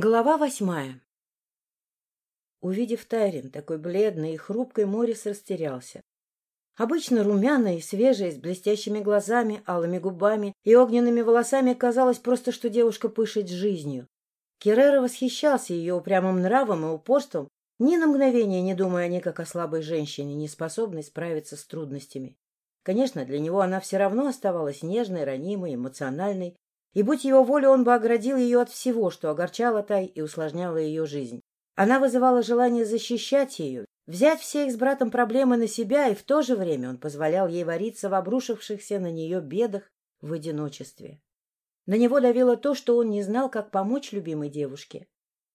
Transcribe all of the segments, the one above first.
Глава восьмая Увидев Тайрин, такой бледной и хрупкой, Морис растерялся. Обычно румяная и свежая, с блестящими глазами, алыми губами и огненными волосами, казалось просто, что девушка пышет жизнью. Керрера восхищался ее упрямым нравом и упорством, ни на мгновение не думая о ней как о слабой женщине, не способной справиться с трудностями. Конечно, для него она все равно оставалась нежной, ранимой, эмоциональной, и, будь его воля, он бы оградил ее от всего, что огорчало Тай и усложняло ее жизнь. Она вызывала желание защищать ее, взять все их с братом проблемы на себя, и в то же время он позволял ей вариться в обрушившихся на нее бедах в одиночестве. На него давило то, что он не знал, как помочь любимой девушке.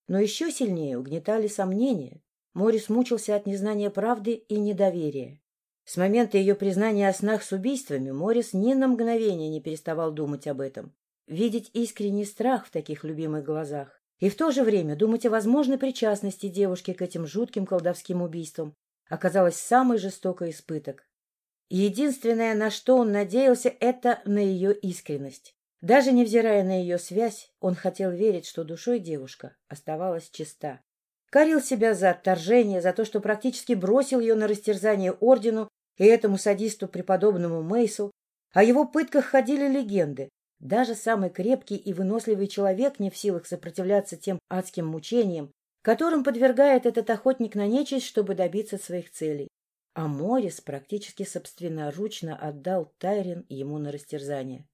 Но еще сильнее угнетали сомнения. Морис мучился от незнания правды и недоверия. С момента ее признания о снах с убийствами Морис ни на мгновение не переставал думать об этом видеть искренний страх в таких любимых глазах и в то же время думать о возможной причастности девушки к этим жутким колдовским убийствам оказалось самый жестокий испыток. Единственное, на что он надеялся, это на ее искренность. Даже невзирая на ее связь, он хотел верить, что душой девушка оставалась чиста. Корил себя за отторжение, за то, что практически бросил ее на растерзание ордену и этому садисту преподобному Мейсу. О его пытках ходили легенды, даже самый крепкий и выносливый человек не в силах сопротивляться тем адским мучениям, которым подвергает этот охотник на нечисть, чтобы добиться своих целей. А Морис практически собственноручно отдал Тайрин ему на растерзание.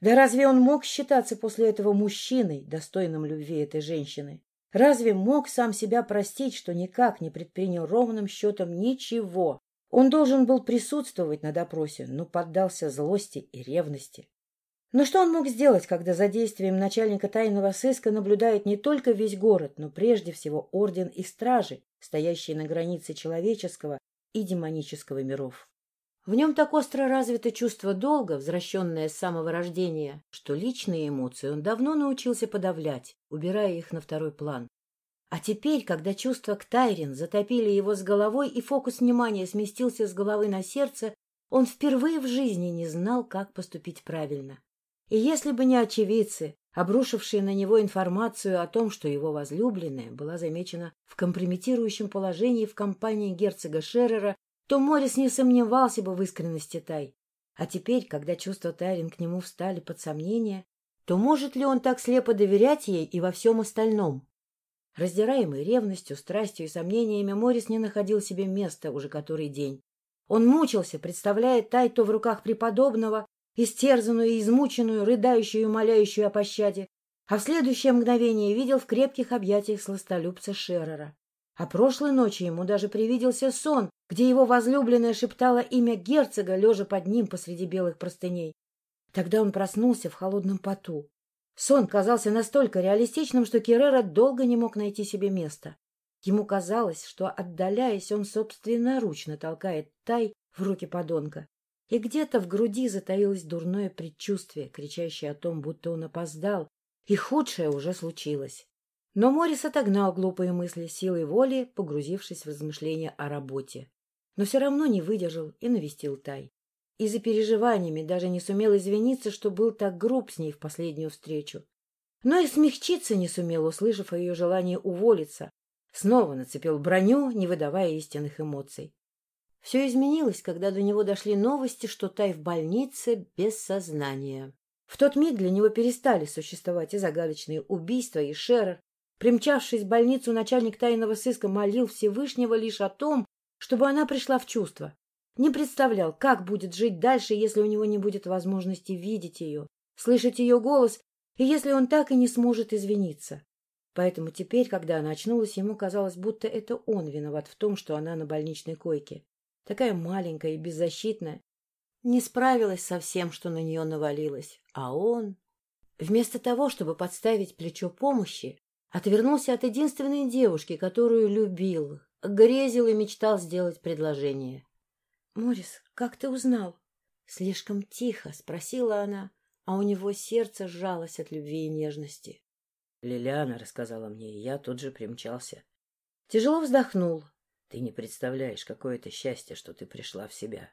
Да разве он мог считаться после этого мужчиной, достойным любви этой женщины? Разве мог сам себя простить, что никак не предпринял ровным счетом ничего? Он должен был присутствовать на допросе, но поддался злости и ревности. Но что он мог сделать, когда за действием начальника тайного сыска наблюдает не только весь город, но прежде всего орден и стражи, стоящие на границе человеческого и демонического миров? В нем так остро развито чувство долга, возвращенное с самого рождения, что личные эмоции он давно научился подавлять, убирая их на второй план. А теперь, когда чувства к Тайрин затопили его с головой и фокус внимания сместился с головы на сердце, он впервые в жизни не знал, как поступить правильно. И если бы не очевидцы, обрушившие на него информацию о том, что его возлюбленная была замечена в компрометирующем положении в компании герцога Шеррера, то Морис не сомневался бы в искренности Тай. А теперь, когда чувства Тайрин к нему встали под сомнение, то может ли он так слепо доверять ей и во всем остальном? Раздираемый ревностью, страстью и сомнениями, Морис не находил себе места уже который день. Он мучился, представляя Тай то в руках преподобного, истерзанную измученную, рыдающую и моляющую о пощаде, а в следующее мгновение видел в крепких объятиях сластолюбца Шеррера. А прошлой ночью ему даже привиделся сон, где его возлюбленная шептала имя герцога, лежа под ним посреди белых простыней. Тогда он проснулся в холодном поту. Сон казался настолько реалистичным, что Керрера долго не мог найти себе места. Ему казалось, что, отдаляясь, он собственноручно толкает Тай в руки подонка, и где-то в груди затаилось дурное предчувствие, кричащее о том, будто он опоздал, и худшее уже случилось. Но Морис отогнал глупые мысли силой воли, погрузившись в размышления о работе. Но все равно не выдержал и навестил Тай. И за переживаниями даже не сумел извиниться, что был так груб с ней в последнюю встречу. Но и смягчиться не сумел, услышав о ее желании уволиться. Снова нацепил броню, не выдавая истинных эмоций. Все изменилось, когда до него дошли новости, что Тай в больнице без сознания. В тот миг для него перестали существовать и загадочные убийства, и Шерер. Примчавшись в больницу, начальник тайного сыска молил Всевышнего лишь о том, чтобы она пришла в чувство. Не представлял, как будет жить дальше, если у него не будет возможности видеть ее, слышать ее голос, и если он так и не сможет извиниться. Поэтому теперь, когда она очнулась, ему казалось, будто это он виноват в том, что она на больничной койке такая маленькая и беззащитная, не справилась со всем, что на нее навалилось. А он, вместо того, чтобы подставить плечо помощи, отвернулся от единственной девушки, которую любил, грезил и мечтал сделать предложение. — Морис, как ты узнал? — слишком тихо спросила она, а у него сердце сжалось от любви и нежности. Лилиана рассказала мне, и я тут же примчался. Тяжело вздохнул, ты не представляешь, какое это счастье, что ты пришла в себя.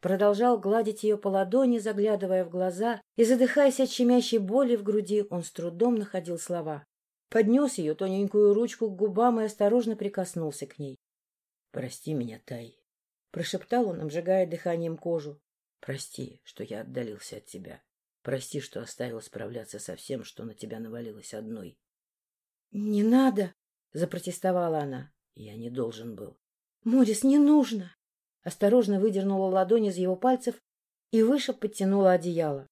Продолжал гладить ее по ладони, заглядывая в глаза, и, задыхаясь от щемящей боли в груди, он с трудом находил слова. поднес ее тоненькую ручку к губам и осторожно прикоснулся к ней. — Прости меня, Тай, — прошептал он, обжигая дыханием кожу. — Прости, что я отдалился от тебя. Прости, что оставил справляться со всем, что на тебя навалилось одной. — Не надо, — запротестовала она. — Я не должен был. — Морис, не нужно. Осторожно выдернула ладонь из его пальцев и выше подтянула одеяло.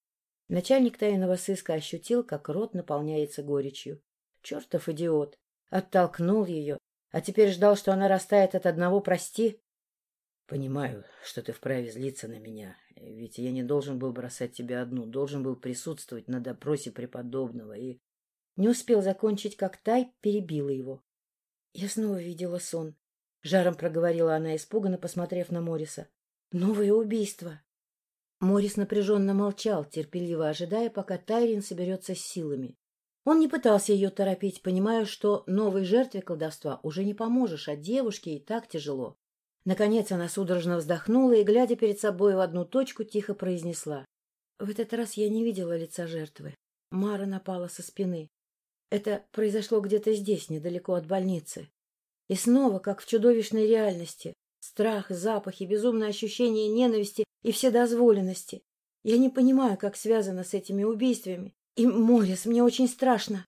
Начальник тайного сыска ощутил, как рот наполняется горечью. Чертов идиот! Оттолкнул ее, а теперь ждал, что она растает от одного «прости». Понимаю, что ты вправе злиться на меня, ведь я не должен был бросать тебя одну, должен был присутствовать на допросе преподобного и... Не успел закончить, как Тай перебила его. Я снова видела сон. Жаром проговорила она, испуганно посмотрев на Мориса. Новое убийство. Морис напряженно молчал, терпеливо ожидая, пока Тайрин соберется с силами. Он не пытался ее торопить, понимая, что новой жертве колдовства уже не поможешь, а девушке и так тяжело. Наконец она судорожно вздохнула и, глядя перед собой в одну точку, тихо произнесла. В этот раз я не видела лица жертвы. Мара напала со спины. Это произошло где-то здесь, недалеко от больницы. И снова, как в чудовищной реальности, страх, запахи, безумное ощущение ненависти и вседозволенности. Я не понимаю, как связано с этими убийствами. И, Морис, мне очень страшно.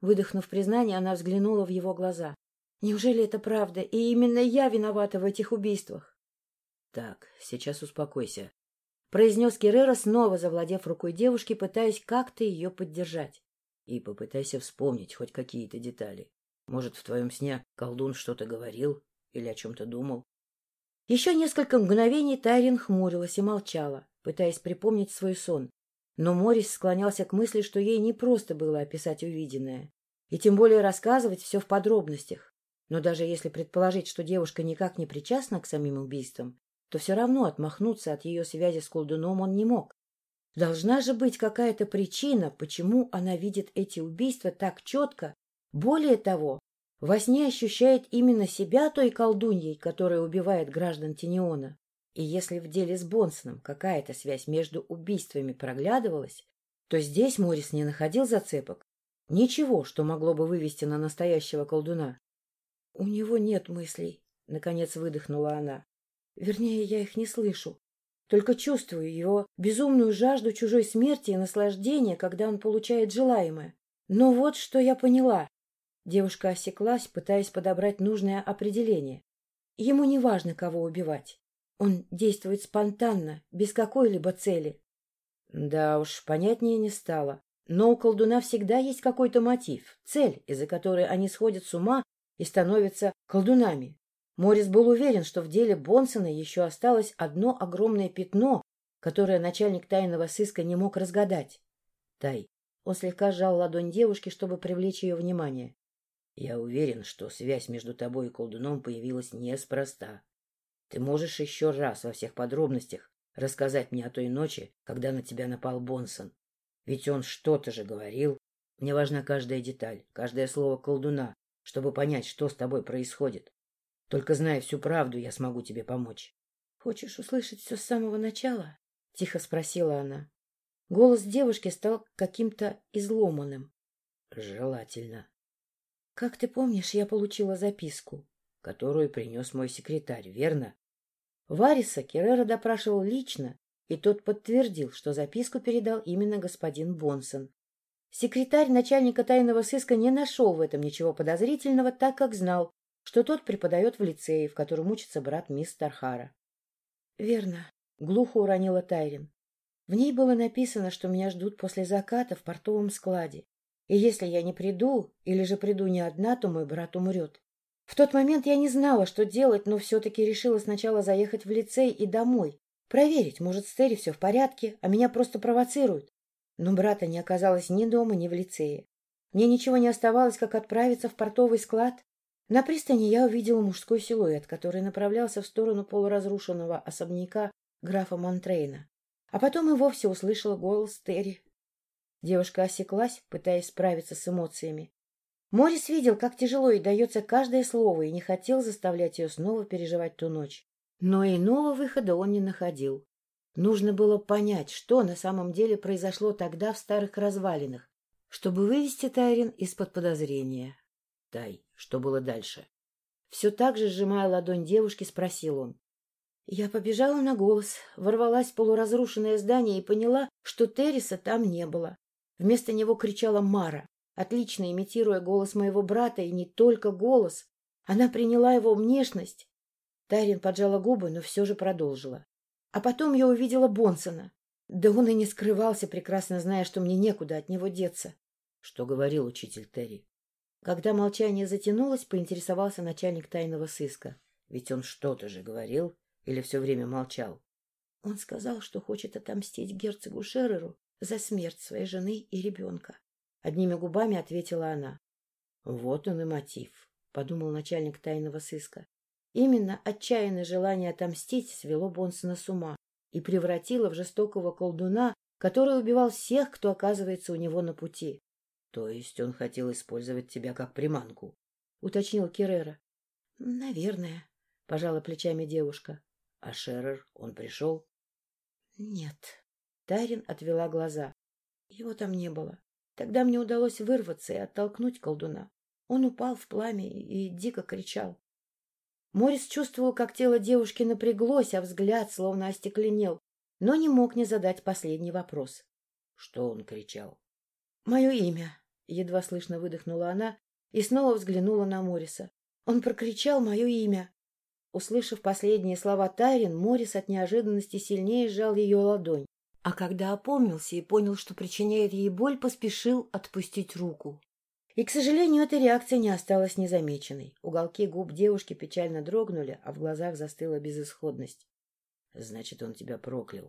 Выдохнув признание, она взглянула в его глаза. Неужели это правда, и именно я виновата в этих убийствах? — Так, сейчас успокойся, — произнес Керрера, снова завладев рукой девушки, пытаясь как-то ее поддержать. — И попытайся вспомнить хоть какие-то детали. Может, в твоем сне колдун что-то говорил или о чем-то думал? Еще несколько мгновений Тайрин хмурилась и молчала, пытаясь припомнить свой сон. Но Морис склонялся к мысли, что ей не просто было описать увиденное, и тем более рассказывать все в подробностях. Но даже если предположить, что девушка никак не причастна к самим убийствам, то все равно отмахнуться от ее связи с колдуном он не мог. Должна же быть какая-то причина, почему она видит эти убийства так четко. Более того, во сне ощущает именно себя той колдуньей, которая убивает граждан Тиниона. И если в деле с Бонсоном какая-то связь между убийствами проглядывалась, то здесь Морис не находил зацепок. Ничего, что могло бы вывести на настоящего колдуна. — У него нет мыслей, — наконец выдохнула она. Вернее, я их не слышу. Только чувствую его безумную жажду чужой смерти и наслаждения, когда он получает желаемое. Но вот что я поняла. Девушка осеклась, пытаясь подобрать нужное определение. Ему не важно, кого убивать. Он действует спонтанно, без какой-либо цели. Да уж, понятнее не стало. Но у колдуна всегда есть какой-то мотив, цель, из-за которой они сходят с ума и становятся колдунами. Морис был уверен, что в деле Бонсона еще осталось одно огромное пятно, которое начальник тайного сыска не мог разгадать. — Тай. Он слегка сжал ладонь девушки, чтобы привлечь ее внимание. — Я уверен, что связь между тобой и колдуном появилась неспроста. Ты можешь еще раз во всех подробностях рассказать мне о той ночи, когда на тебя напал Бонсон. Ведь он что-то же говорил. Мне важна каждая деталь, каждое слово колдуна, чтобы понять, что с тобой происходит. Только зная всю правду, я смогу тебе помочь. — Хочешь услышать все с самого начала? — тихо спросила она. Голос девушки стал каким-то изломанным. — Желательно. — Как ты помнишь, я получила записку. — Которую принес мой секретарь, верно? Вариса Керрера допрашивал лично, и тот подтвердил, что записку передал именно господин Бонсон. Секретарь начальника тайного сыска не нашел в этом ничего подозрительного, так как знал, что тот преподает в лицее, в котором учится брат мисс Тархара. — Верно, — глухо уронила Тайрин. В ней было написано, что меня ждут после заката в портовом складе. И если я не приду, или же приду не одна, то мой брат умрет. В тот момент я не знала, что делать, но все-таки решила сначала заехать в лицей и домой. Проверить, может, с Терри все в порядке, а меня просто провоцируют. Но брата не оказалось ни дома, ни в лицее. Мне ничего не оставалось, как отправиться в портовый склад. На пристани я увидела мужской силуэт, который направлялся в сторону полуразрушенного особняка графа Монтрейна. А потом и вовсе услышала голос Терри. Девушка осеклась, пытаясь справиться с эмоциями. Морис видел, как тяжело ей дается каждое слово, и не хотел заставлять ее снова переживать ту ночь. Но иного выхода он не находил. Нужно было понять, что на самом деле произошло тогда в старых развалинах. чтобы вывести Тайрин из-под подозрения. — Тай, что было дальше? Все так же, сжимая ладонь девушки, спросил он. Я побежала на голос, ворвалась в полуразрушенное здание и поняла, что Терриса там не было. Вместо него кричала Мара, отлично имитируя голос моего брата, и не только голос. Она приняла его внешность. Тайрин поджала губы, но все же продолжила. А потом я увидела Бонсона. Да он и не скрывался, прекрасно зная, что мне некуда от него деться. — Что говорил учитель Терри? Когда молчание затянулось, поинтересовался начальник тайного сыска. Ведь он что-то же говорил или все время молчал? Он сказал, что хочет отомстить герцогу Шереру за смерть своей жены и ребенка. Одними губами ответила она. — Вот он и мотив, — подумал начальник тайного сыска. Именно отчаянное желание отомстить свело Бонсона с ума и превратило в жестокого колдуна, который убивал всех, кто оказывается у него на пути. — То есть он хотел использовать тебя как приманку? — уточнил Керрера. — Наверное, — пожала плечами девушка. — А Шерер, он пришел? — Нет. Тарин отвела глаза. Его там не было. Тогда мне удалось вырваться и оттолкнуть колдуна. Он упал в пламя и дико кричал. Морис чувствовал, как тело девушки напряглось, а взгляд словно остекленел, но не мог не задать последний вопрос. Что он кричал? — Мое имя, — едва слышно выдохнула она и снова взглянула на Мориса. Он прокричал мое имя. Услышав последние слова Тайрин, Морис от неожиданности сильнее сжал ее ладонь, а когда опомнился и понял, что причиняет ей боль, поспешил отпустить руку. И, к сожалению, эта реакция не осталась незамеченной. Уголки губ девушки печально дрогнули, а в глазах застыла безысходность. — Значит, он тебя проклял.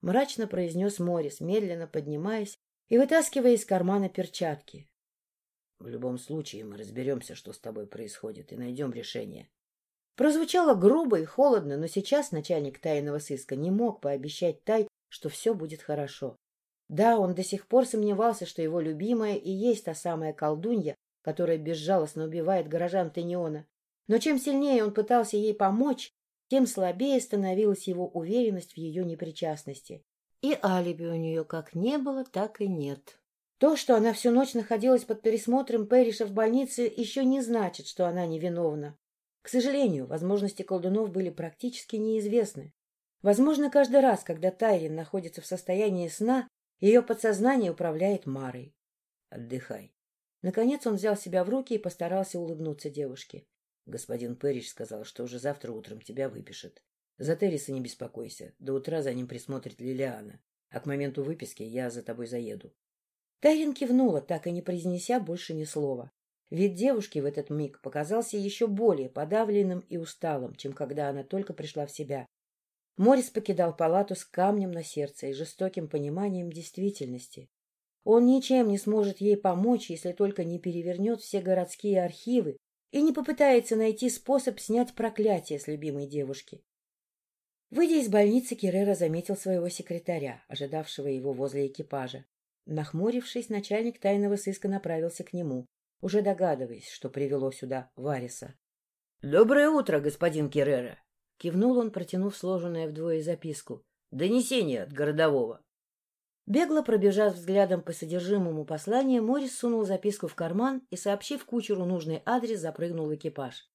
— мрачно произнес Морис, медленно поднимаясь и вытаскивая из кармана перчатки. — В любом случае мы разберемся, что с тобой происходит, и найдем решение. Прозвучало грубо и холодно, но сейчас начальник тайного сыска не мог пообещать Тай, что все будет хорошо. Да, он до сих пор сомневался, что его любимая и есть та самая колдунья, которая безжалостно убивает горожан Тениона. Но чем сильнее он пытался ей помочь, тем слабее становилась его уверенность в ее непричастности. И алиби у нее как не было, так и нет. То, что она всю ночь находилась под пересмотром Перриша в больнице, еще не значит, что она невиновна. К сожалению, возможности колдунов были практически неизвестны. Возможно, каждый раз, когда Тайрин находится в состоянии сна, ее подсознание управляет Марой. Отдыхай. Наконец он взял себя в руки и постарался улыбнуться девушке. Господин Пэриш сказал, что уже завтра утром тебя выпишет. За Терриса не беспокойся. До утра за ним присмотрит Лилиана. А к моменту выписки я за тобой заеду. Тайрин кивнула, так и не произнеся больше ни слова. Вид девушки в этот миг показался еще более подавленным и усталым, чем когда она только пришла в себя. Морис покидал палату с камнем на сердце и жестоким пониманием действительности. Он ничем не сможет ей помочь, если только не перевернет все городские архивы и не попытается найти способ снять проклятие с любимой девушки. Выйдя из больницы, Керрера заметил своего секретаря, ожидавшего его возле экипажа. Нахмурившись, начальник тайного сыска направился к нему, уже догадываясь, что привело сюда Вариса. — Доброе утро, господин Керрера! Кивнул он, протянув сложенную вдвое записку. «Донесение от городового». Бегло пробежав взглядом по содержимому послания, Морис сунул записку в карман и, сообщив кучеру нужный адрес, запрыгнул в экипаж.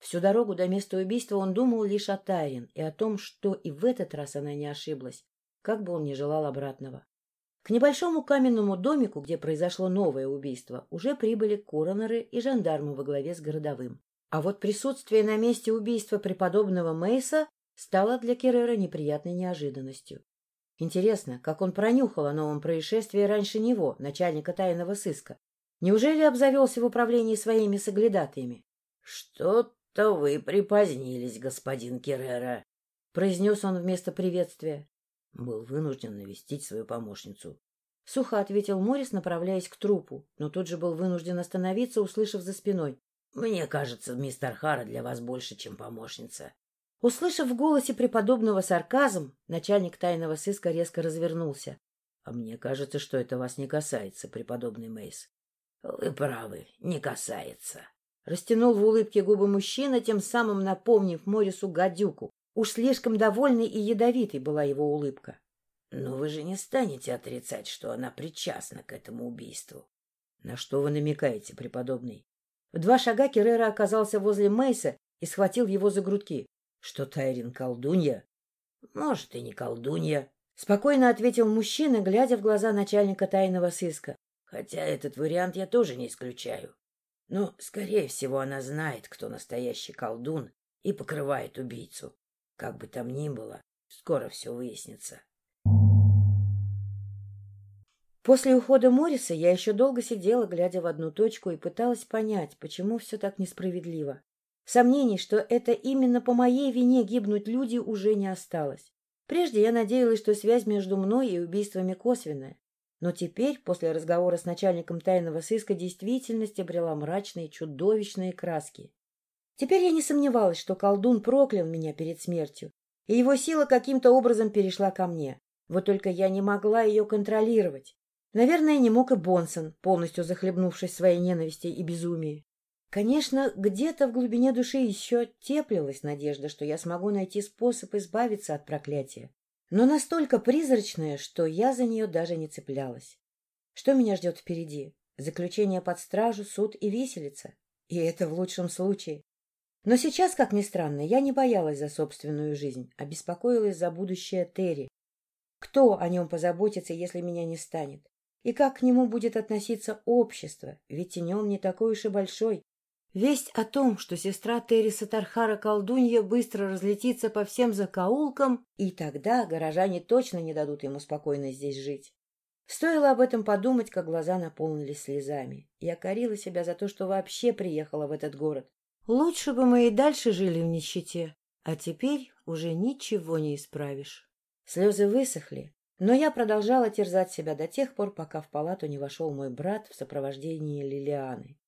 Всю дорогу до места убийства он думал лишь о Тайрин и о том, что и в этот раз она не ошиблась, как бы он ни желал обратного. К небольшому каменному домику, где произошло новое убийство, уже прибыли коронеры и жандармы во главе с городовым. А вот присутствие на месте убийства преподобного Мейса стало для Керрера неприятной неожиданностью. Интересно, как он пронюхал о новом происшествии раньше него, начальника тайного сыска? Неужели обзавелся в управлении своими соглядатаями? — Что-то вы припозднились, господин Керрера, — произнес он вместо приветствия. Был вынужден навестить свою помощницу. Сухо ответил Морис, направляясь к трупу, но тут же был вынужден остановиться, услышав за спиной. Мне кажется, мистер Хара для вас больше, чем помощница. Услышав в голосе преподобного сарказм, начальник тайного сыска резко развернулся. — А мне кажется, что это вас не касается, преподобный Мейс. — Вы правы, не касается. Растянул в улыбке губы мужчина, тем самым напомнив Морису гадюку. Уж слишком довольной и ядовитой была его улыбка. — Но вы же не станете отрицать, что она причастна к этому убийству. — На что вы намекаете, преподобный? В два шага Керрера оказался возле Мейса и схватил его за грудки. — Что Тайрин колдунья? — Может, и не колдунья, — спокойно ответил мужчина, глядя в глаза начальника тайного сыска. — Хотя этот вариант я тоже не исключаю. Но, скорее всего, она знает, кто настоящий колдун, и покрывает убийцу. Как бы там ни было, скоро все выяснится. После ухода Морриса я еще долго сидела, глядя в одну точку, и пыталась понять, почему все так несправедливо. Сомнений, что это именно по моей вине гибнут люди, уже не осталось. Прежде я надеялась, что связь между мной и убийствами косвенная. Но теперь, после разговора с начальником тайного сыска, действительность обрела мрачные, чудовищные краски. Теперь я не сомневалась, что колдун проклял меня перед смертью, и его сила каким-то образом перешла ко мне. Вот только я не могла ее контролировать. Наверное, не мог и Бонсон, полностью захлебнувшись своей ненависти и безумии. Конечно, где-то в глубине души еще теплилась надежда, что я смогу найти способ избавиться от проклятия, но настолько призрачная, что я за нее даже не цеплялась. Что меня ждет впереди? Заключение под стражу, суд и виселица. И это в лучшем случае. Но сейчас, как ни странно, я не боялась за собственную жизнь, а беспокоилась за будущее Терри. Кто о нем позаботится, если меня не станет? И как к нему будет относиться общество, ведь Тенем не такой уж и большой. Весть о том, что сестра Терриса Тархара колдунья быстро разлетится по всем закоулкам, и тогда горожане точно не дадут ему спокойно здесь жить. Стоило об этом подумать, как глаза наполнились слезами. Я корила себя за то, что вообще приехала в этот город. Лучше бы мы и дальше жили в нищете, а теперь уже ничего не исправишь. Слезы высохли, но я продолжала терзать себя до тех пор, пока в палату не вошел мой брат в сопровождении Лилианы.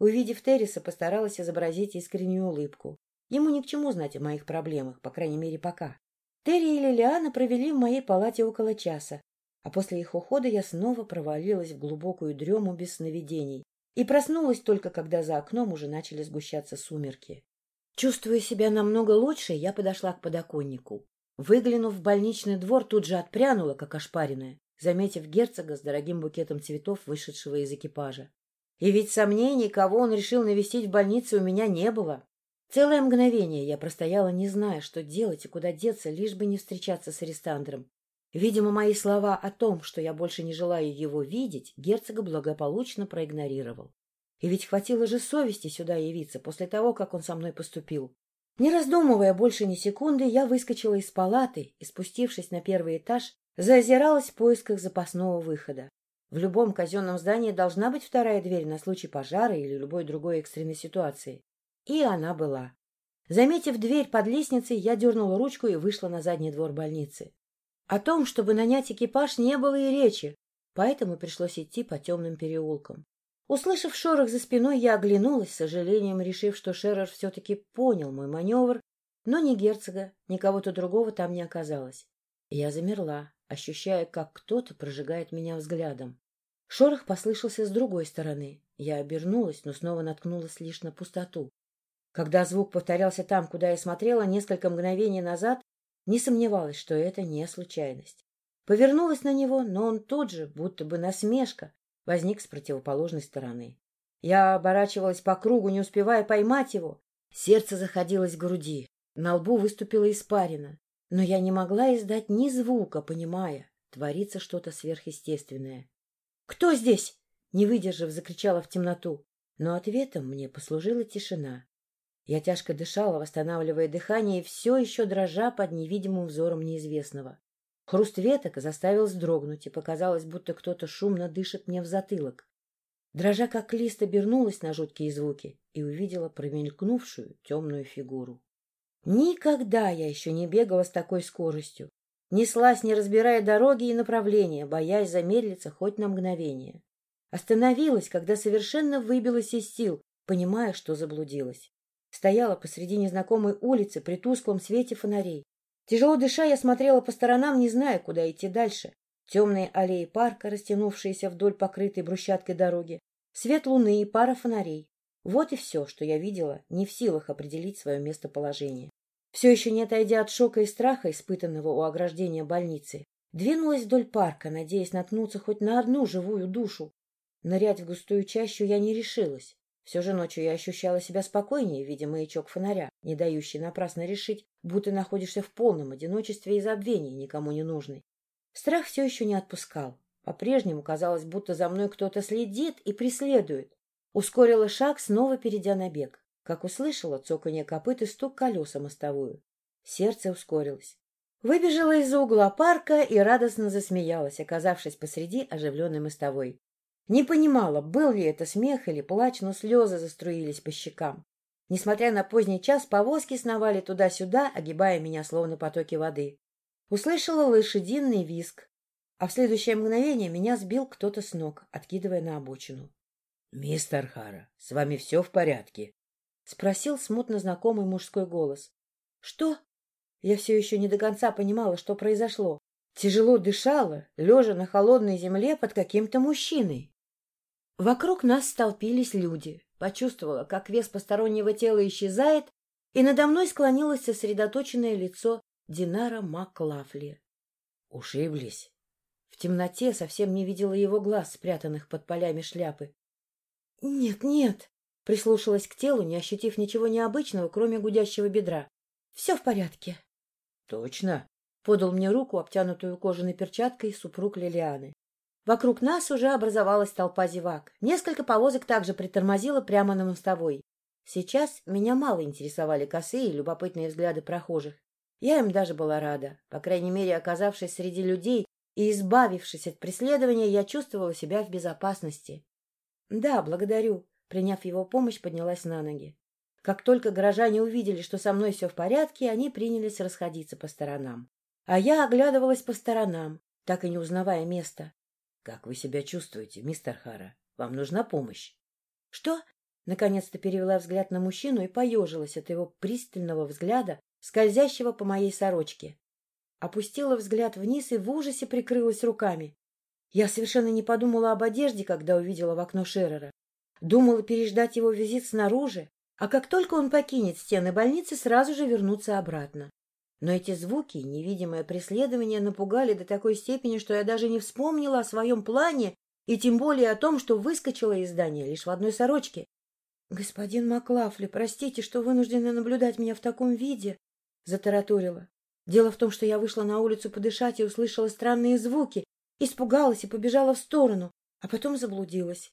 Увидев Терриса, постаралась изобразить искреннюю улыбку. Ему ни к чему знать о моих проблемах, по крайней мере, пока. Терри и Лилиана провели в моей палате около часа, а после их ухода я снова провалилась в глубокую дрему без сновидений и проснулась только, когда за окном уже начали сгущаться сумерки. Чувствуя себя намного лучше, я подошла к подоконнику. Выглянув в больничный двор, тут же отпрянула, как ошпаренная, заметив герцога с дорогим букетом цветов, вышедшего из экипажа. И ведь сомнений, кого он решил навестить в больнице, у меня не было. Целое мгновение я простояла, не зная, что делать и куда деться, лишь бы не встречаться с арестандром. Видимо, мои слова о том, что я больше не желаю его видеть, герцога благополучно проигнорировал. И ведь хватило же совести сюда явиться после того, как он со мной поступил. Не раздумывая больше ни секунды, я выскочила из палаты и, спустившись на первый этаж, заозиралась в поисках запасного выхода. В любом казенном здании должна быть вторая дверь на случай пожара или любой другой экстренной ситуации. И она была. Заметив дверь под лестницей, я дернула ручку и вышла на задний двор больницы. О том, чтобы нанять экипаж, не было и речи, поэтому пришлось идти по темным переулкам. Услышав шорох за спиной, я оглянулась, с сожалением решив, что Шерер все-таки понял мой маневр, но ни герцога, ни кого-то другого там не оказалось. Я замерла, ощущая, как кто-то прожигает меня взглядом. Шорох послышался с другой стороны. Я обернулась, но снова наткнулась лишь на пустоту. Когда звук повторялся там, куда я смотрела несколько мгновений назад, не сомневалась, что это не случайность. Повернулась на него, но он тут же, будто бы насмешка, возник с противоположной стороны. Я оборачивалась по кругу, не успевая поймать его. Сердце заходилось в груди, на лбу выступила испарина. Но я не могла издать ни звука, понимая, творится что-то сверхъестественное. «Кто здесь?» — не выдержав, закричала в темноту. Но ответом мне послужила тишина. Я тяжко дышала, восстанавливая дыхание, и все еще дрожа под невидимым взором неизвестного. Хруст веток заставил вздрогнуть, и показалось, будто кто-то шумно дышит мне в затылок. Дрожа как лист, обернулась на жуткие звуки и увидела промелькнувшую темную фигуру. Никогда я еще не бегала с такой скоростью. Неслась, не разбирая дороги и направления, боясь замедлиться хоть на мгновение. Остановилась, когда совершенно выбилась из сил, понимая, что заблудилась. Стояла посреди незнакомой улицы при тусклом свете фонарей. Тяжело дыша, я смотрела по сторонам, не зная, куда идти дальше. Темные аллеи парка, растянувшиеся вдоль покрытой брусчаткой дороги, свет луны и пара фонарей. Вот и все, что я видела, не в силах определить свое местоположение. Все еще не отойдя от шока и страха, испытанного у ограждения больницы, двинулась вдоль парка, надеясь наткнуться хоть на одну живую душу. Нырять в густую чащу я не решилась. Все же ночью я ощущала себя спокойнее, видя маячок фонаря, не дающий напрасно решить, будто находишься в полном одиночестве и забвении, никому не нужный. Страх все еще не отпускал. По-прежнему казалось, будто за мной кто-то следит и преследует. Ускорила шаг, снова перейдя на бег. Как услышала цоканье копыт и стук колеса мостовую. Сердце ускорилось. Выбежала из-за угла парка и радостно засмеялась, оказавшись посреди оживленной мостовой. Не понимала, был ли это смех или плач, но слезы заструились по щекам. Несмотря на поздний час, повозки сновали туда-сюда, огибая меня словно потоки воды. Услышала лошадиный виск, а в следующее мгновение меня сбил кто-то с ног, откидывая на обочину. — Мистер Хара, с вами все в порядке? — спросил смутно знакомый мужской голос. — Что? Я все еще не до конца понимала, что произошло. Тяжело дышала, лежа на холодной земле под каким-то мужчиной. Вокруг нас столпились люди. Почувствовала, как вес постороннего тела исчезает, и надо мной склонилось сосредоточенное лицо Динара Маклафли. Ушиблись? В темноте совсем не видела его глаз, спрятанных под полями шляпы. — Нет, нет, — прислушалась к телу, не ощутив ничего необычного, кроме гудящего бедра. — Все в порядке. — Точно? — подал мне руку, обтянутую кожаной перчаткой, супруг Лилианы. Вокруг нас уже образовалась толпа зевак. Несколько повозок также притормозило прямо на мостовой. Сейчас меня мало интересовали косые и любопытные взгляды прохожих. Я им даже была рада. По крайней мере, оказавшись среди людей и избавившись от преследования, я чувствовала себя в безопасности. Да, благодарю. Приняв его помощь, поднялась на ноги. Как только горожане увидели, что со мной все в порядке, они принялись расходиться по сторонам. А я оглядывалась по сторонам, так и не узнавая места. — Как вы себя чувствуете, мистер Хара? Вам нужна помощь? — Что? Наконец-то перевела взгляд на мужчину и поежилась от его пристального взгляда, скользящего по моей сорочке. Опустила взгляд вниз и в ужасе прикрылась руками. Я совершенно не подумала об одежде, когда увидела в окно Шеррера. Думала переждать его визит снаружи, а как только он покинет стены больницы, сразу же вернуться обратно. Но эти звуки и невидимое преследование напугали до такой степени, что я даже не вспомнила о своем плане и тем более о том, что выскочила из здания лишь в одной сорочке. — Господин Маклафли, простите, что вынуждены наблюдать меня в таком виде, — затараторила. Дело в том, что я вышла на улицу подышать и услышала странные звуки, испугалась и побежала в сторону, а потом заблудилась.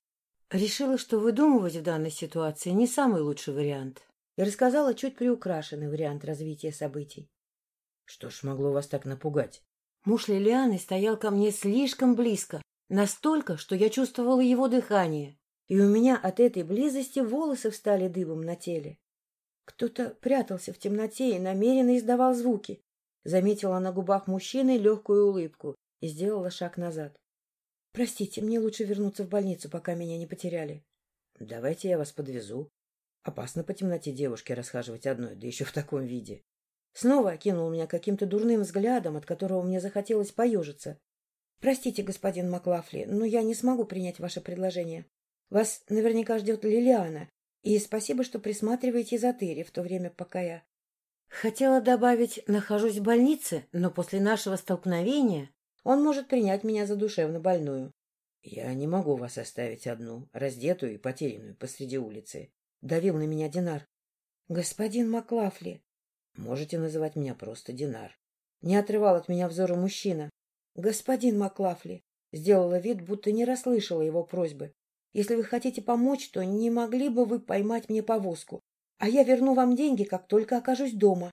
Решила, что выдумывать в данной ситуации не самый лучший вариант, и рассказала чуть приукрашенный вариант развития событий. Что ж могло вас так напугать? Муж Лилианы стоял ко мне слишком близко, настолько, что я чувствовала его дыхание, и у меня от этой близости волосы встали дыбом на теле. Кто-то прятался в темноте и намеренно издавал звуки. Заметила на губах мужчины легкую улыбку и сделала шаг назад. — Простите, мне лучше вернуться в больницу, пока меня не потеряли. — Давайте я вас подвезу. Опасно по темноте девушке расхаживать одной, да еще в таком виде. Снова окинул меня каким-то дурным взглядом, от которого мне захотелось поежиться. — Простите, господин Маклафли, но я не смогу принять ваше предложение. Вас наверняка ждет Лилиана, и спасибо, что присматриваете за Терри в то время, пока я... Хотела добавить «нахожусь в больнице», но после нашего столкновения он может принять меня за душевно больную. — Я не могу вас оставить одну, раздетую и потерянную посреди улицы. Давил на меня Динар. — Господин Маклафли, Можете называть меня просто Динар. Не отрывал от меня взора мужчина. Господин Маклафли сделала вид, будто не расслышала его просьбы. Если вы хотите помочь, то не могли бы вы поймать мне повозку, а я верну вам деньги, как только окажусь дома.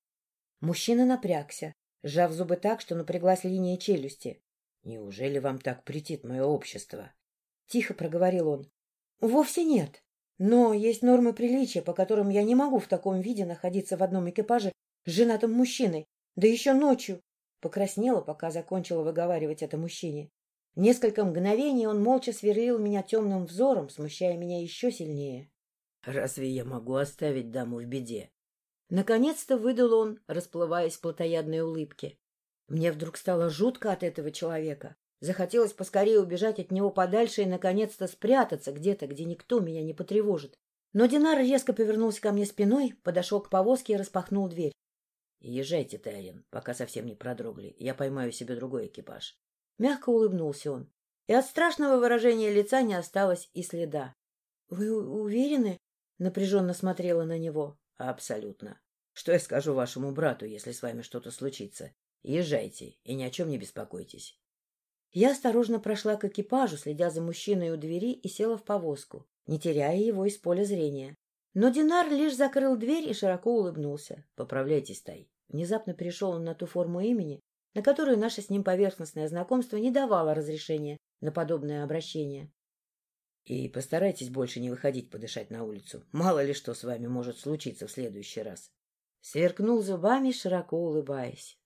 Мужчина напрягся, сжав зубы так, что напряглась линия челюсти. — Неужели вам так претит мое общество? — тихо проговорил он. — Вовсе нет. Но есть нормы приличия, по которым я не могу в таком виде находиться в одном экипаже с женатым мужчиной, да еще ночью. Покраснела, пока закончила выговаривать это мужчине. Несколько мгновений он молча сверлил меня темным взором, смущая меня еще сильнее. — Разве я могу оставить даму в беде? Наконец-то выдал он, расплываясь в плотоядной улыбке. Мне вдруг стало жутко от этого человека. Захотелось поскорее убежать от него подальше и, наконец-то, спрятаться где-то, где никто меня не потревожит. Но Динар резко повернулся ко мне спиной, подошел к повозке и распахнул дверь. Езжайте, Тайрин, пока совсем не продрогли. Я поймаю себе другой экипаж. Мягко улыбнулся он. и от страшного выражения лица не осталось и следа. — Вы уверены? — напряженно смотрела на него. — Абсолютно. Что я скажу вашему брату, если с вами что-то случится? Езжайте и ни о чем не беспокойтесь. Я осторожно прошла к экипажу, следя за мужчиной у двери, и села в повозку, не теряя его из поля зрения. Но Динар лишь закрыл дверь и широко улыбнулся. — Поправляйтесь, Тай. Внезапно перешел он на ту форму имени, на которую наше с ним поверхностное знакомство не давало разрешения на подобное обращение. — И постарайтесь больше не выходить подышать на улицу. Мало ли что с вами может случиться в следующий раз. Сверкнул зубами, широко улыбаясь.